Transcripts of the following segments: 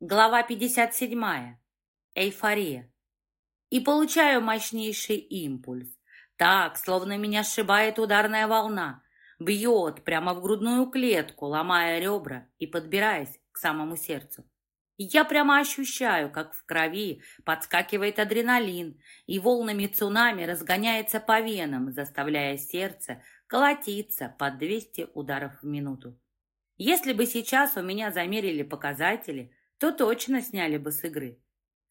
Глава 57. Эйфория. И получаю мощнейший импульс. Так, словно меня сшибает ударная волна. Бьет прямо в грудную клетку, ломая ребра и подбираясь к самому сердцу. Я прямо ощущаю, как в крови подскакивает адреналин, и волнами цунами разгоняется по венам, заставляя сердце колотиться под 200 ударов в минуту. Если бы сейчас у меня замерили показатели – то точно сняли бы с игры.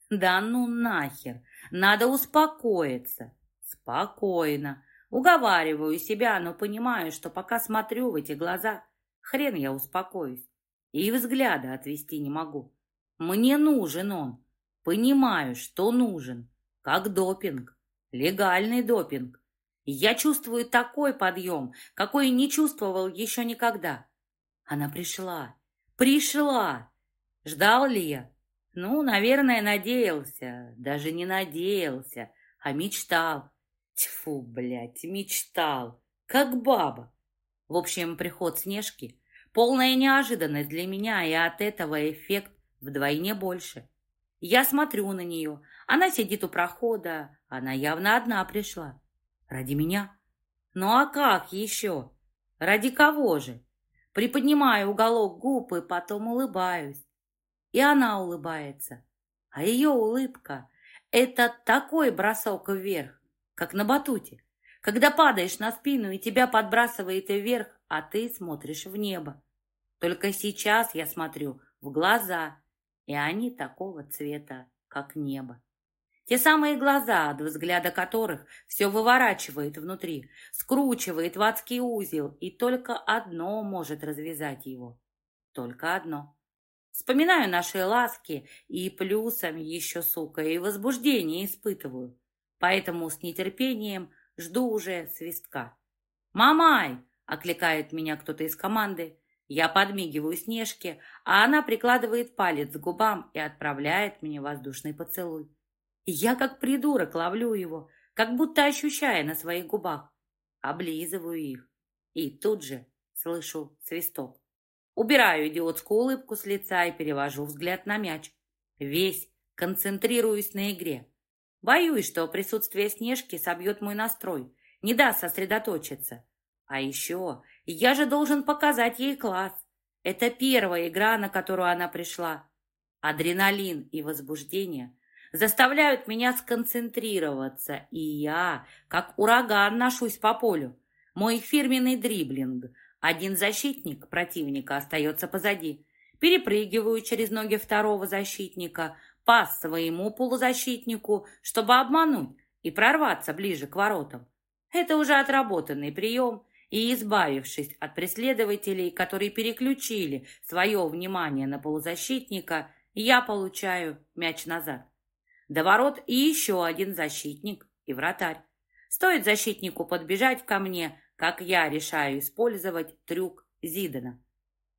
Да ну нахер, надо успокоиться. Спокойно. Уговариваю себя, но понимаю, что пока смотрю в эти глаза, хрен я успокоюсь. И взгляда отвести не могу. Мне нужен он. Понимаю, что нужен. Как допинг. Легальный допинг. Я чувствую такой подъем, какой не чувствовал еще никогда. Она пришла. Пришла. Ждал ли я? Ну, наверное, надеялся. Даже не надеялся, а мечтал. Тьфу, блядь, мечтал. Как баба. В общем, приход Снежки — полная неожиданность для меня, и от этого эффект вдвойне больше. Я смотрю на нее. Она сидит у прохода. Она явно одна пришла. Ради меня? Ну а как еще? Ради кого же? Приподнимаю уголок губ и потом улыбаюсь. И она улыбается. А ее улыбка — это такой бросок вверх, как на батуте, когда падаешь на спину и тебя подбрасывает вверх, а ты смотришь в небо. Только сейчас я смотрю в глаза, и они такого цвета, как небо. Те самые глаза, от взгляда которых все выворачивает внутри, скручивает в адский узел, и только одно может развязать его. Только одно. Вспоминаю наши ласки и плюсом еще, сука, и возбуждение испытываю. Поэтому с нетерпением жду уже свистка. «Мамай!» — окликает меня кто-то из команды. Я подмигиваю Снежке, а она прикладывает палец к губам и отправляет мне воздушный поцелуй. Я как придурок ловлю его, как будто ощущая на своих губах. Облизываю их. И тут же слышу свисток. Убираю идиотскую улыбку с лица и перевожу взгляд на мяч. Весь концентрируюсь на игре. Боюсь, что присутствие Снежки собьет мой настрой, не даст сосредоточиться. А еще я же должен показать ей класс. Это первая игра, на которую она пришла. Адреналин и возбуждение заставляют меня сконцентрироваться, и я, как ураган, ношусь по полю. Мой фирменный дриблинг – один защитник противника остается позади. Перепрыгиваю через ноги второго защитника, пас своему полузащитнику, чтобы обмануть и прорваться ближе к воротам. Это уже отработанный прием, и, избавившись от преследователей, которые переключили свое внимание на полузащитника, я получаю мяч назад. До ворот и еще один защитник и вратарь. Стоит защитнику подбежать ко мне, как я решаю использовать трюк Зидана.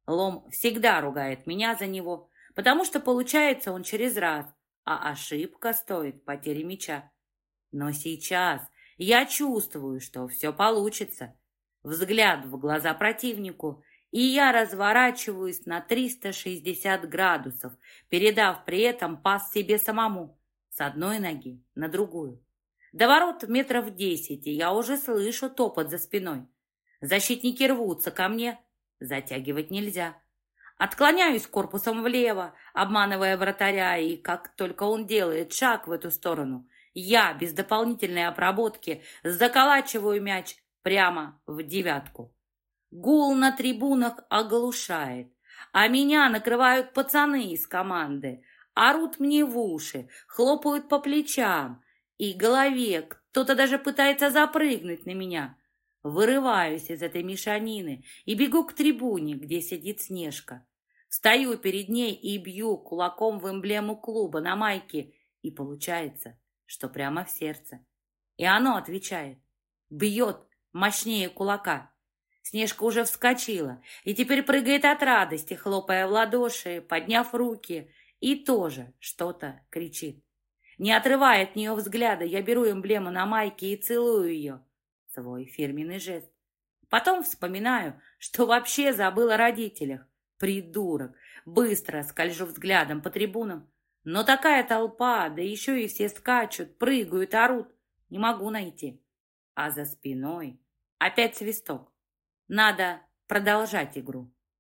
Лом всегда ругает меня за него, потому что получается он через раз, а ошибка стоит потери мяча. Но сейчас я чувствую, что все получится. Взгляд в глаза противнику, и я разворачиваюсь на 360 градусов, передав при этом пас себе самому с одной ноги на другую. До ворот метров десять, и я уже слышу топот за спиной. Защитники рвутся ко мне. Затягивать нельзя. Отклоняюсь корпусом влево, обманывая вратаря, и как только он делает шаг в эту сторону, я без дополнительной обработки заколачиваю мяч прямо в девятку. Гул на трибунах оглушает, а меня накрывают пацаны из команды, орут мне в уши, хлопают по плечам, и голове. Кто-то даже пытается запрыгнуть на меня. Вырываюсь из этой мешанины и бегу к трибуне, где сидит Снежка. Стою перед ней и бью кулаком в эмблему клуба на майке, и получается, что прямо в сердце. И оно отвечает. Бьет мощнее кулака. Снежка уже вскочила и теперь прыгает от радости, хлопая в ладоши, подняв руки, и тоже что-то кричит. Не отрывая от нее взгляда, я беру эмблему на майке и целую ее. Свой фирменный жест. Потом вспоминаю, что вообще забыл о родителях. Придурок. Быстро скольжу взглядом по трибунам. Но такая толпа, да еще и все скачут, прыгают, орут. Не могу найти. А за спиной опять свисток. Надо продолжать игру.